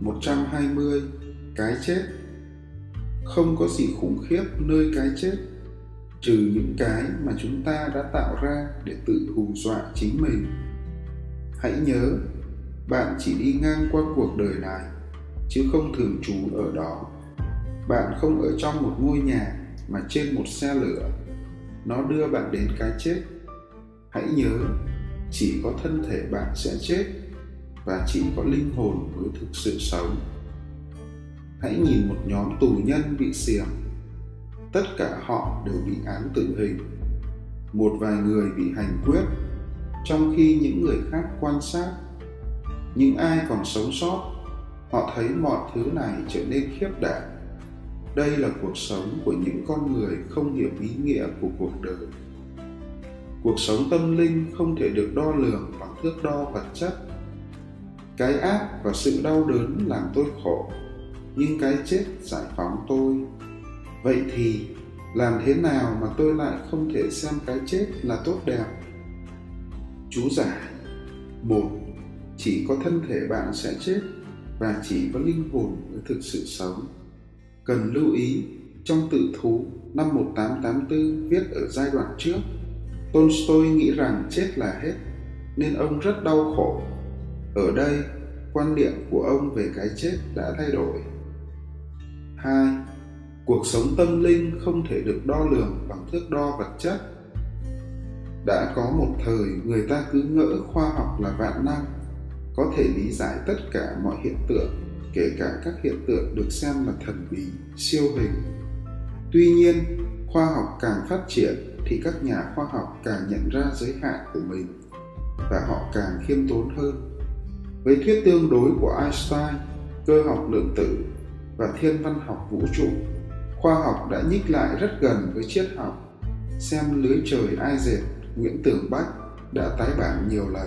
120 Cái chết. Không có gì khủng khiếp nơi cái chết, trừ những cái mà chúng ta đã tạo ra để tự hù dọa chính mình. Hãy nhớ, bạn chỉ đi ngang qua cuộc đời này, chứ không thường trú ở đó. Bạn không ở trong một ngôi nhà, mà trên một xe lửa. Nó đưa bạn đến cái chết. Hãy nhớ, chỉ có thân thể bạn sẽ chết và chỉ có linh hồn mới thực sự sống. Hãy nhìn một nhóm tù nhân bị xiềng. Tất cả họ đều bị án tử hình. Một vài người bị hành quyết, trong khi những người khác quan sát. Những ai còn sống sót, họ thấy mọi thứ này trở nên khiếp đảm. Đây là cuộc sống của những con người không hiểu ý nghĩa của cuộc đời. Cuộc sống tâm linh không thể được đo lường bằng thước đo vật chất cái ác và sự đau đớn làm tôi khổ, nhưng cái chết giải phóng tôi. Vậy thì, làm thế nào mà tôi lại không thể xem cái chết là tốt đẹp? Chú giải một, chỉ có thân thể bạn sẽ chết và chỉ có linh hồn mới thực sự sống. Cần lưu ý, trong tự thú, năm 1884 viết ở giai đoạn trước, Tolstoy nghĩ rằng chết là hết, nên ông rất đau khổ ở đây, quan niệm của ông về cái chết đã thay đổi. 2 cuộc sống tâm linh không thể được đo lường bằng thước đo vật chất. Đã có một thời người ta cứ ngỡ khoa học là vạn năng, có thể lý giải tất cả mọi hiện tượng, kể cả các hiện tượng được xem là thần bí, siêu hình. Tuy nhiên, khoa học càng phát triển thì các nhà khoa học càng nhận ra giới hạn của mình, và họ càng khiêm tốn hơn với thuyết tương đối của einstein, cơ học lượng tử và thiên văn học vũ trụ. Khoa học đã nhích lại rất gần với triết học. Xem lưới trời ai dệt nguyễn tường bách đã tái bản nhiều lần.